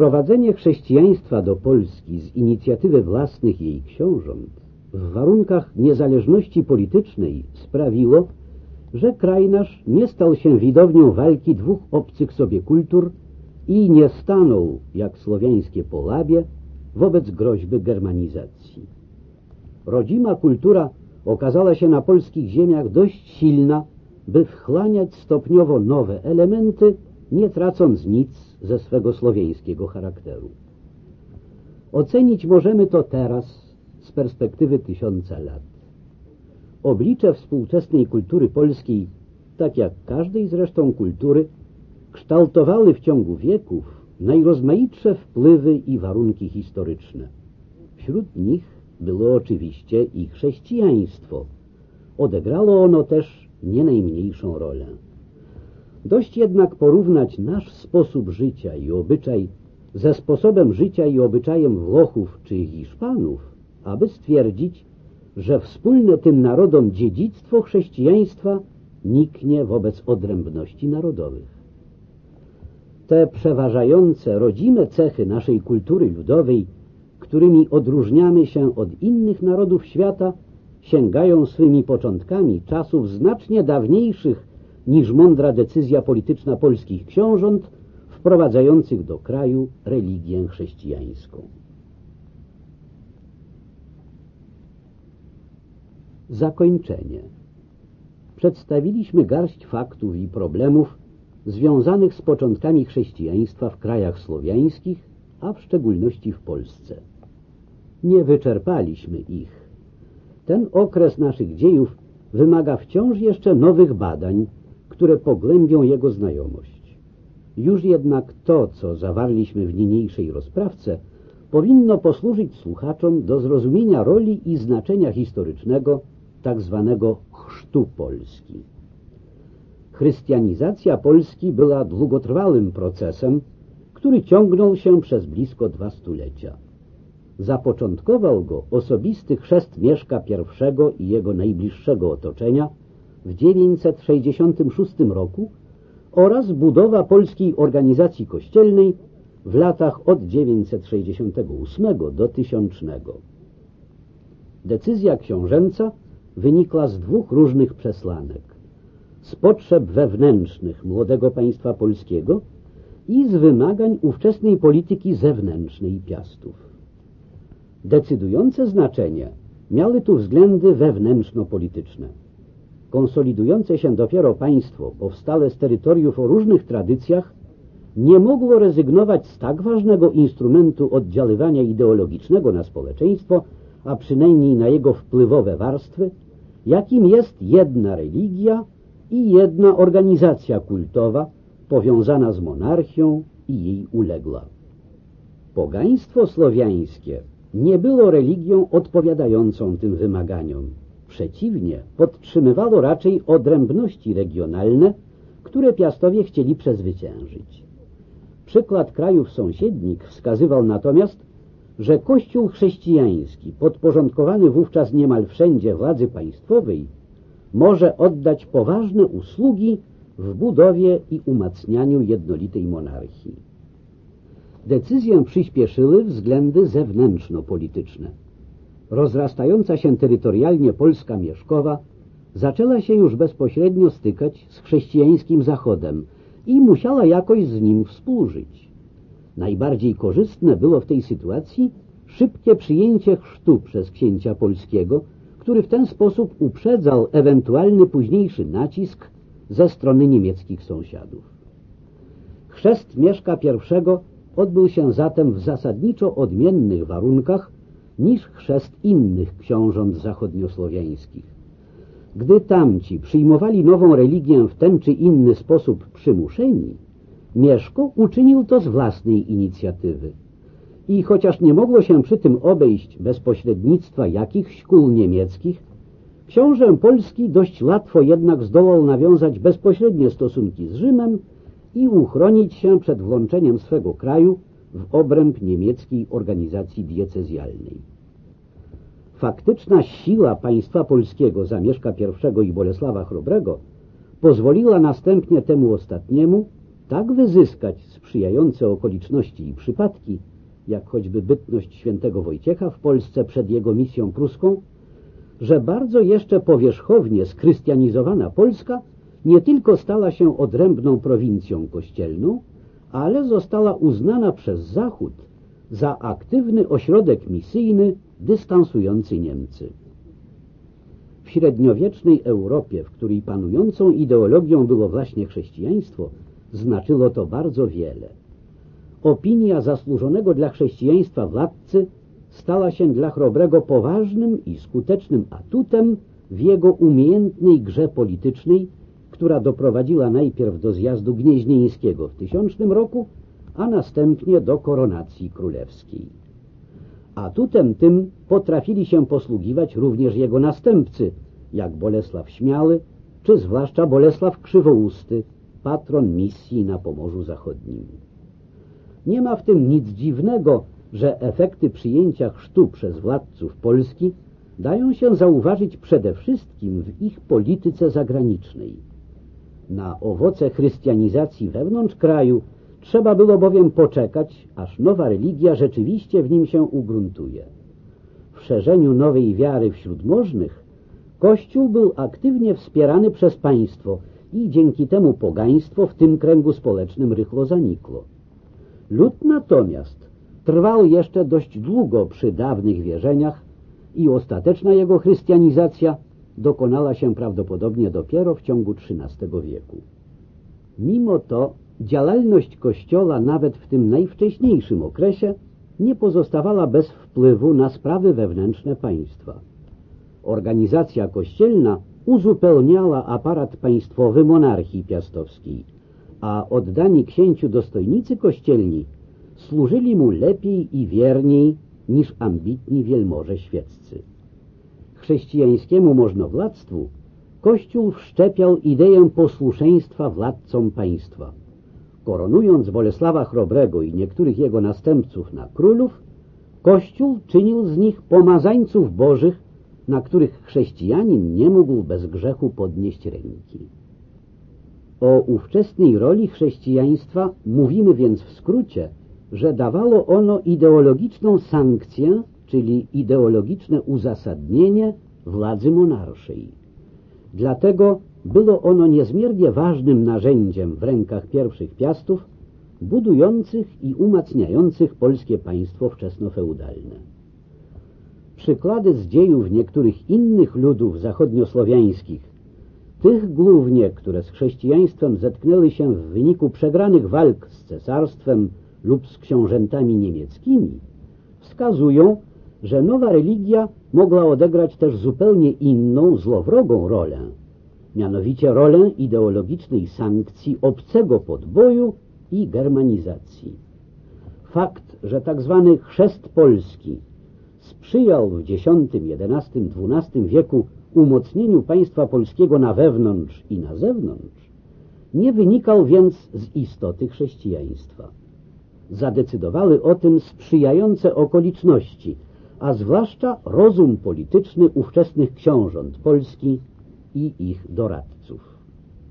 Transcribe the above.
Wprowadzenie chrześcijaństwa do Polski z inicjatywy własnych jej książąt w warunkach niezależności politycznej sprawiło, że kraj nasz nie stał się widownią walki dwóch obcych sobie kultur i nie stanął, jak słowiańskie Polabie, wobec groźby germanizacji. Rodzima kultura okazała się na polskich ziemiach dość silna, by wchłaniać stopniowo nowe elementy, nie tracąc nic ze swego słowiańskiego charakteru. Ocenić możemy to teraz z perspektywy tysiąca lat. Oblicze współczesnej kultury polskiej, tak jak każdej zresztą kultury, kształtowały w ciągu wieków najrozmaitsze wpływy i warunki historyczne. Wśród nich było oczywiście i chrześcijaństwo. Odegrało ono też nie najmniejszą rolę. Dość jednak porównać nasz sposób życia i obyczaj ze sposobem życia i obyczajem Włochów czy Hiszpanów, aby stwierdzić, że wspólne tym narodom dziedzictwo chrześcijaństwa niknie wobec odrębności narodowych. Te przeważające, rodzime cechy naszej kultury ludowej, którymi odróżniamy się od innych narodów świata, sięgają swymi początkami czasów znacznie dawniejszych niż mądra decyzja polityczna polskich książąt wprowadzających do kraju religię chrześcijańską. Zakończenie. Przedstawiliśmy garść faktów i problemów związanych z początkami chrześcijaństwa w krajach słowiańskich, a w szczególności w Polsce. Nie wyczerpaliśmy ich. Ten okres naszych dziejów wymaga wciąż jeszcze nowych badań, które pogłębią jego znajomość. Już jednak to, co zawarliśmy w niniejszej rozprawce, powinno posłużyć słuchaczom do zrozumienia roli i znaczenia historycznego tak zwanego chrztu Polski. Chrystianizacja Polski była długotrwałym procesem, który ciągnął się przez blisko dwa stulecia. Zapoczątkował go osobisty chrzest Mieszka I i jego najbliższego otoczenia w 966 roku oraz budowa polskiej organizacji kościelnej w latach od 968 do 1000. Decyzja książęca wynikła z dwóch różnych przesłanek. Z potrzeb wewnętrznych młodego państwa polskiego i z wymagań ówczesnej polityki zewnętrznej Piastów. Decydujące znaczenie miały tu względy wewnętrzno-polityczne. Konsolidujące się dopiero państwo, powstale z terytoriów o różnych tradycjach, nie mogło rezygnować z tak ważnego instrumentu oddziaływania ideologicznego na społeczeństwo, a przynajmniej na jego wpływowe warstwy, jakim jest jedna religia i jedna organizacja kultowa powiązana z monarchią i jej uległa. Pogaństwo słowiańskie nie było religią odpowiadającą tym wymaganiom. Przeciwnie, podtrzymywało raczej odrębności regionalne, które Piastowie chcieli przezwyciężyć. Przykład krajów sąsiednich wskazywał natomiast, że Kościół chrześcijański, podporządkowany wówczas niemal wszędzie władzy państwowej, może oddać poważne usługi w budowie i umacnianiu jednolitej monarchii. Decyzję przyspieszyły względy zewnętrzno-polityczne. Rozrastająca się terytorialnie Polska Mieszkowa zaczęła się już bezpośrednio stykać z chrześcijańskim Zachodem i musiała jakoś z nim współżyć. Najbardziej korzystne było w tej sytuacji szybkie przyjęcie chrztu przez księcia polskiego, który w ten sposób uprzedzał ewentualny późniejszy nacisk ze strony niemieckich sąsiadów. Chrzest Mieszka I odbył się zatem w zasadniczo odmiennych warunkach niż chrzest innych książąt zachodniosłowiańskich. Gdy tamci przyjmowali nową religię w ten czy inny sposób przymuszeni, Mieszko uczynił to z własnej inicjatywy. I chociaż nie mogło się przy tym obejść bez pośrednictwa jakichś kul niemieckich, książę polski dość łatwo jednak zdołał nawiązać bezpośrednie stosunki z Rzymem i uchronić się przed włączeniem swego kraju w obręb niemieckiej organizacji diecezjalnej. Faktyczna siła państwa polskiego Zamieszka I i Bolesława Chrobrego pozwoliła następnie temu ostatniemu tak wyzyskać sprzyjające okoliczności i przypadki, jak choćby bytność świętego Wojciecha w Polsce przed jego misją pruską, że bardzo jeszcze powierzchownie skrystianizowana Polska nie tylko stała się odrębną prowincją kościelną, ale została uznana przez Zachód za aktywny ośrodek misyjny dystansujący Niemcy. W średniowiecznej Europie, w której panującą ideologią było właśnie chrześcijaństwo, znaczyło to bardzo wiele. Opinia zasłużonego dla chrześcijaństwa władcy stała się dla Chrobrego poważnym i skutecznym atutem w jego umiejętnej grze politycznej, która doprowadziła najpierw do zjazdu gnieźnieńskiego w tysiącznym roku, a następnie do koronacji królewskiej. Atutem tym potrafili się posługiwać również jego następcy, jak Bolesław Śmiały, czy zwłaszcza Bolesław Krzywousty, patron misji na Pomorzu Zachodnim. Nie ma w tym nic dziwnego, że efekty przyjęcia chrztu przez władców Polski dają się zauważyć przede wszystkim w ich polityce zagranicznej. Na owoce chrystianizacji wewnątrz kraju trzeba było bowiem poczekać, aż nowa religia rzeczywiście w nim się ugruntuje. W szerzeniu nowej wiary wśród możnych Kościół był aktywnie wspierany przez państwo i dzięki temu pogaństwo w tym kręgu społecznym rychło zanikło. Lud natomiast trwał jeszcze dość długo przy dawnych wierzeniach i ostateczna jego chrystianizacja dokonała się prawdopodobnie dopiero w ciągu XIII wieku. Mimo to działalność Kościoła nawet w tym najwcześniejszym okresie nie pozostawała bez wpływu na sprawy wewnętrzne państwa. Organizacja kościelna uzupełniała aparat państwowy monarchii piastowskiej, a oddani księciu dostojnicy kościelni służyli mu lepiej i wierniej niż ambitni wielmoże świeccy. Chrześcijańskiemu możnowładztwu Kościół wszczepiał ideę posłuszeństwa władcom państwa. Koronując Bolesława Chrobrego i niektórych jego następców na królów, Kościół czynił z nich pomazańców bożych, na których chrześcijanin nie mógł bez grzechu podnieść ręki. O ówczesnej roli chrześcijaństwa mówimy więc w skrócie, że dawało ono ideologiczną sankcję, czyli ideologiczne uzasadnienie władzy monarszej. Dlatego było ono niezmiernie ważnym narzędziem w rękach pierwszych piastów, budujących i umacniających polskie państwo wczesnofeudalne. Przykłady z dziejów niektórych innych ludów zachodniosłowiańskich, tych głównie, które z chrześcijaństwem zetknęły się w wyniku przegranych walk z cesarstwem lub z książętami niemieckimi, wskazują, że nowa religia mogła odegrać też zupełnie inną, złowrogą rolę, mianowicie rolę ideologicznej sankcji obcego podboju i germanizacji. Fakt, że tak zwany chrzest polski sprzyjał w X, XI, XII wieku umocnieniu państwa polskiego na wewnątrz i na zewnątrz, nie wynikał więc z istoty chrześcijaństwa. Zadecydowały o tym sprzyjające okoliczności, a zwłaszcza rozum polityczny ówczesnych książąt Polski i ich doradców.